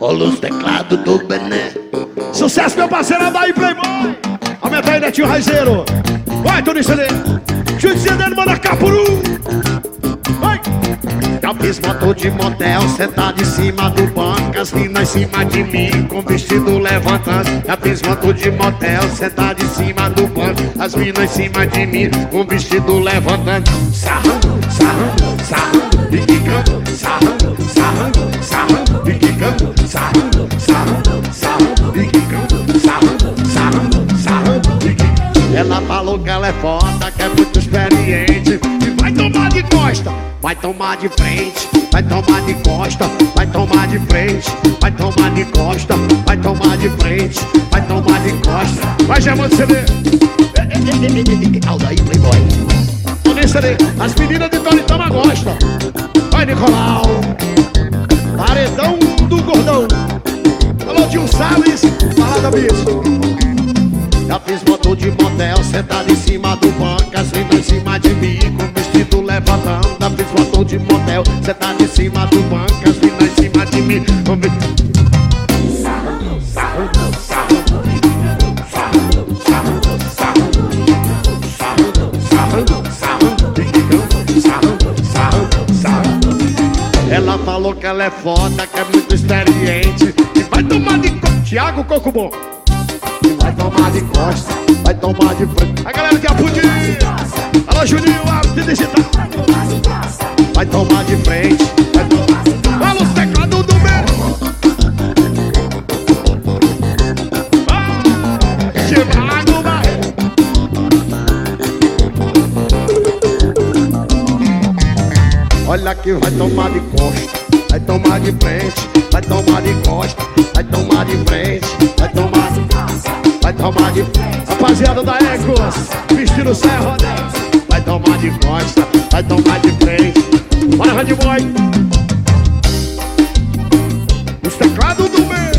Olha os teclados do Bené. Sucesso, meu parceiro, daí, Playboy. Aumenta aí, Netinho Raizeiro. Vai, Tony CD. Chute dele, manda Capuru. Moto de motel, sentado em cima do banco As minas em cima de mim, com vestido levantando. Já fiz moto de motel, sentado em cima do banco As minas em cima de mim, com vestido levantando. Sarrando, sarrando, sarrando, e quicando. Sarrando, sarrando, sarrando, e quicando. Sarrando, sarrando, sarrando, e quicando. Sarrando, sarrando, sarrando, e quicando. Ela falou que ela é foda, que é muito experiente E vai tomar de costa Vai tomar de frente, vai tomar de costa, vai tomar de frente, vai tomar de costa, vai tomar de frente, vai tomar de costa. Vai chamando CD. Aldaí, playboy. CD. As meninas de Toritama gostam. Vai, Nicolau. Paredão do Gordão. Alô, Tio Salles. Parada, bicho. Já fiz moto de motel, sentado em cima do banco, minas em cima de mim, moto de motel, sentado em cima do banco, as minas em cima de mim. Ela falou que ela é foda, que é muito experiente, e vai tomar de co... Tiago Coco Bom. Vai tomar de costa, vai tomar de frente. A galera de Apudi. Tomar de frente, vai tomar Fala os teclados do meu. Chicago, vai. Olha que vai tomar de costa, vai tomar de frente, vai tomar de costa, vai tomar de frente, vai tomar vai tomar de Rapaziada da Ecos, vestindo serra, vai tomar de costa, vai tomar de frente. Vai, Red Boy. Os teclados do meio.